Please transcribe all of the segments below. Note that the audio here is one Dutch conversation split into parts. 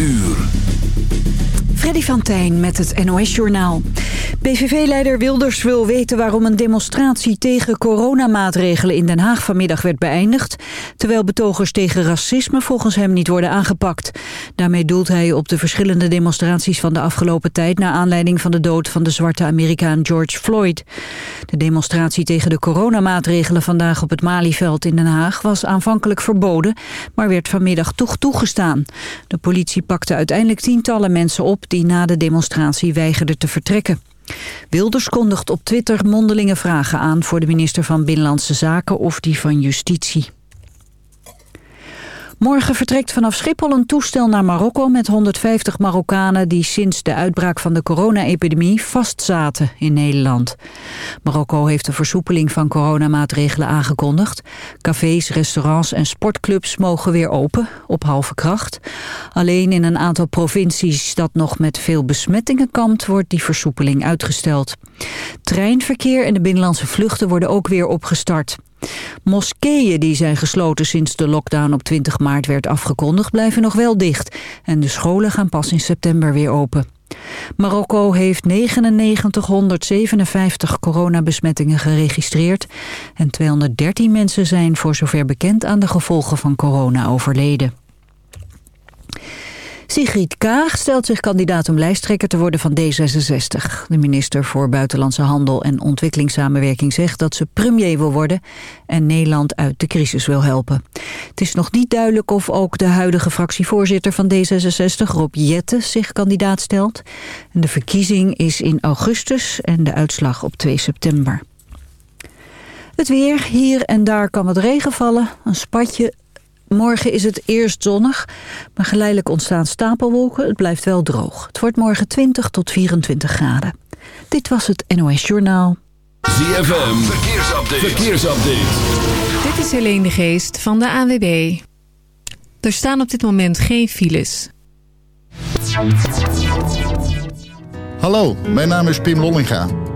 uur. Freddy van Tijn met het NOS-journaal. PVV-leider Wilders wil weten waarom een demonstratie tegen coronamaatregelen in Den Haag vanmiddag werd beëindigd, terwijl betogers tegen racisme volgens hem niet worden aangepakt. Daarmee doelt hij op de verschillende demonstraties van de afgelopen tijd naar aanleiding van de dood van de zwarte Amerikaan George Floyd. De demonstratie tegen de coronamaatregelen vandaag op het Malieveld in Den Haag was aanvankelijk verboden, maar werd vanmiddag toch toegestaan. De politie pakte uiteindelijk tientallen mensen op die na de demonstratie weigerden te vertrekken. Wilders kondigt op Twitter mondelinge vragen aan voor de minister van Binnenlandse Zaken of die van Justitie. Morgen vertrekt vanaf Schiphol een toestel naar Marokko met 150 Marokkanen die sinds de uitbraak van de corona-epidemie vastzaten in Nederland. Marokko heeft een versoepeling van coronamaatregelen aangekondigd. Cafés, restaurants en sportclubs mogen weer open, op halve kracht. Alleen in een aantal provincies dat nog met veel besmettingen kampt, wordt die versoepeling uitgesteld. Treinverkeer en de binnenlandse vluchten worden ook weer opgestart. Moskeeën die zijn gesloten sinds de lockdown op 20 maart werd afgekondigd blijven nog wel dicht. En de scholen gaan pas in september weer open. Marokko heeft 9957 coronabesmettingen geregistreerd en 213 mensen zijn voor zover bekend aan de gevolgen van corona overleden. Sigrid Kaag stelt zich kandidaat om lijsttrekker te worden van D66. De minister voor Buitenlandse Handel en Ontwikkelingssamenwerking zegt dat ze premier wil worden en Nederland uit de crisis wil helpen. Het is nog niet duidelijk of ook de huidige fractievoorzitter van D66, Rob Jette, zich kandidaat stelt. de verkiezing is in augustus en de uitslag op 2 september. Het weer, hier en daar kan wat regen vallen. Een spatje Morgen is het eerst zonnig, maar geleidelijk ontstaan stapelwolken. Het blijft wel droog. Het wordt morgen 20 tot 24 graden. Dit was het NOS Journaal. ZFM, verkeersupdate. verkeersupdate. Dit is Helene de Geest van de AWB. Er staan op dit moment geen files. Hallo, mijn naam is Pim Lollinga.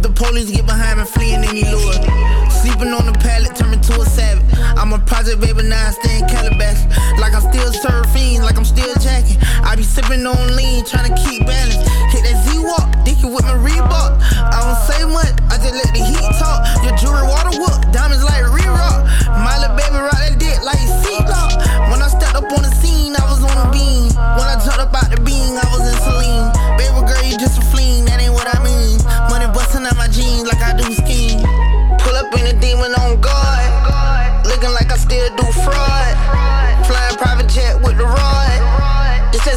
If the police get behind me, fleeing any lure. Sleeping on the pallet, turn me to a savage. I'm a project baby, now I stay in Calabash. Like I'm still surfing, like I'm still jacking. I be sipping on lean, trying to keep balance. Hit that Z-Walk, dicky with my Reebok. I don't say much, I just let the heat talk. Your jewelry water whoop, diamonds like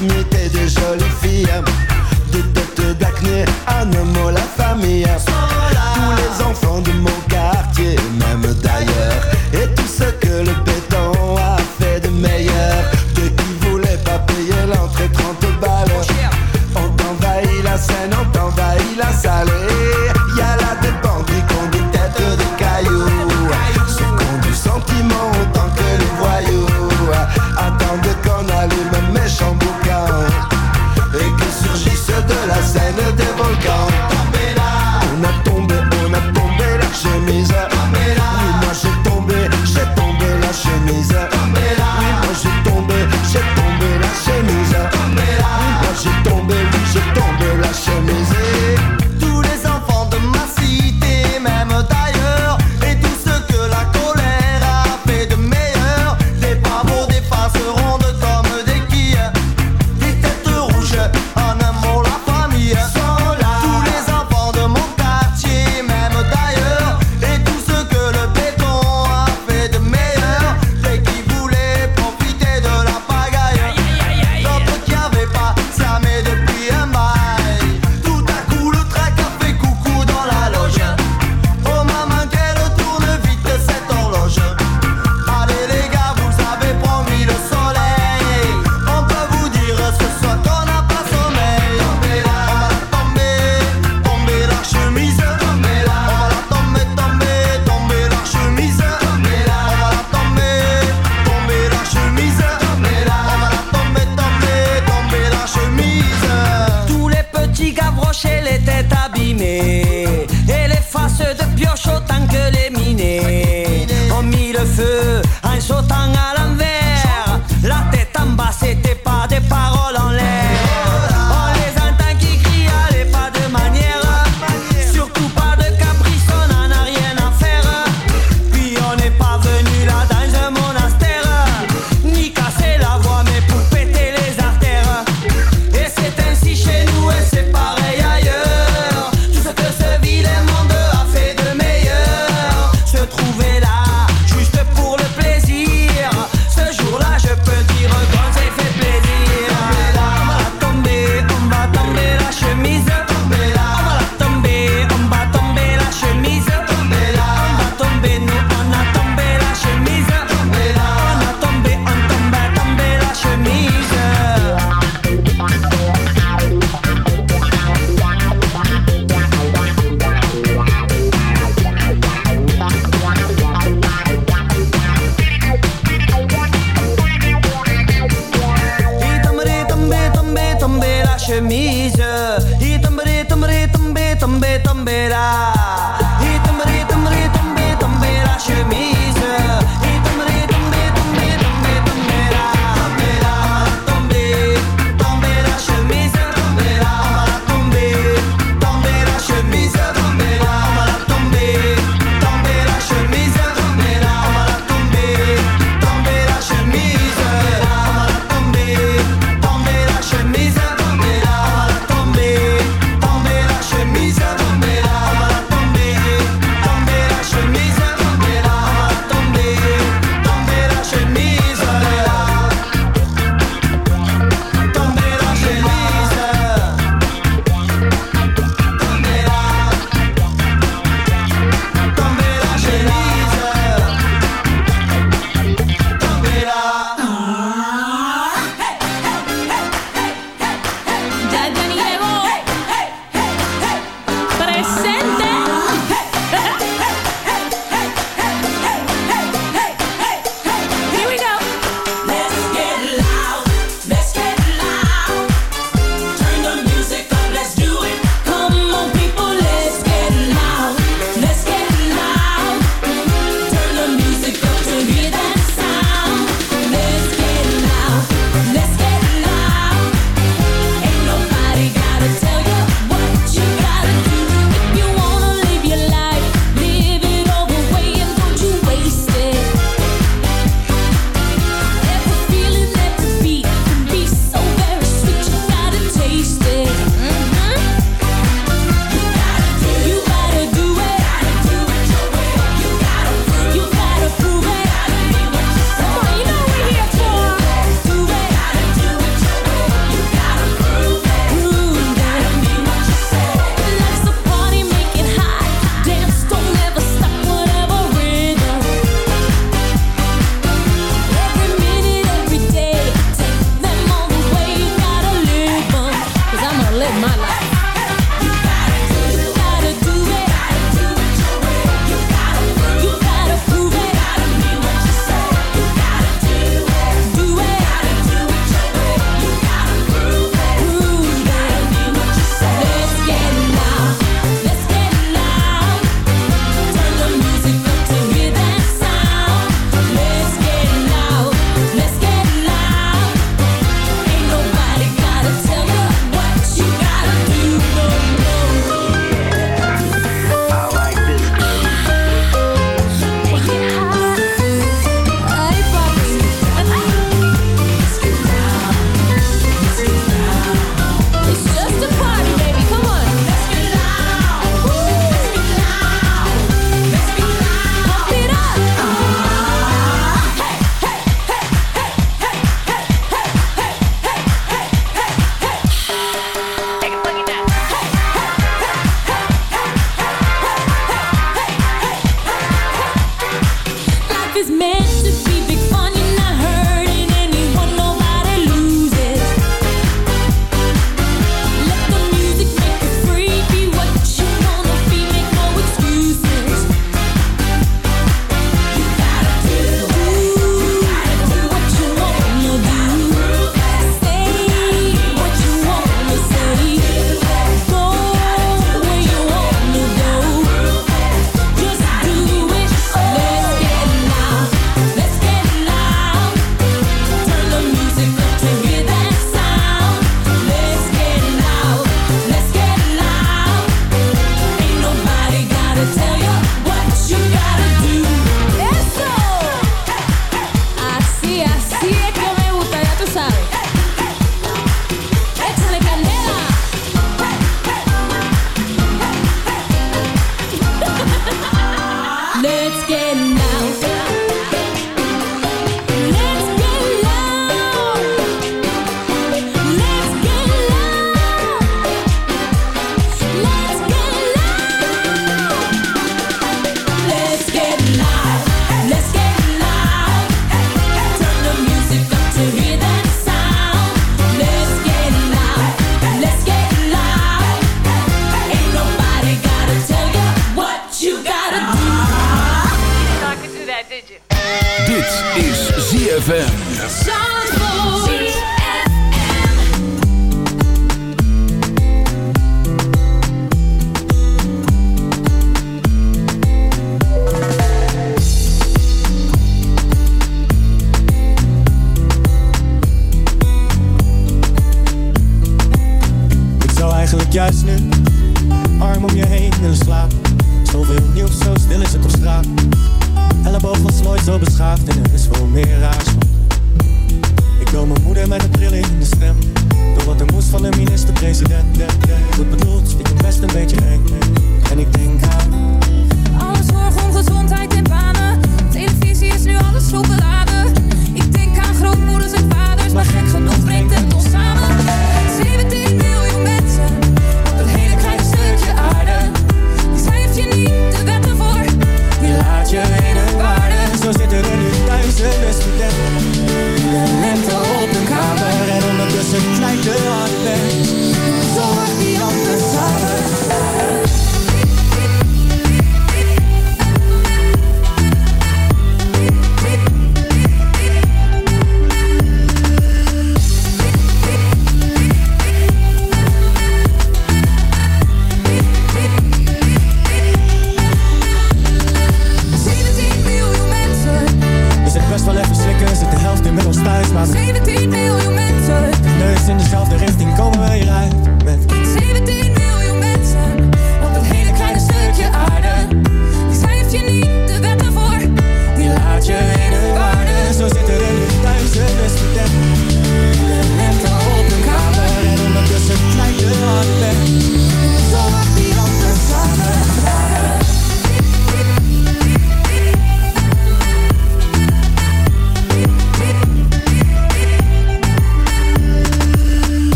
Imiter des jolies filles.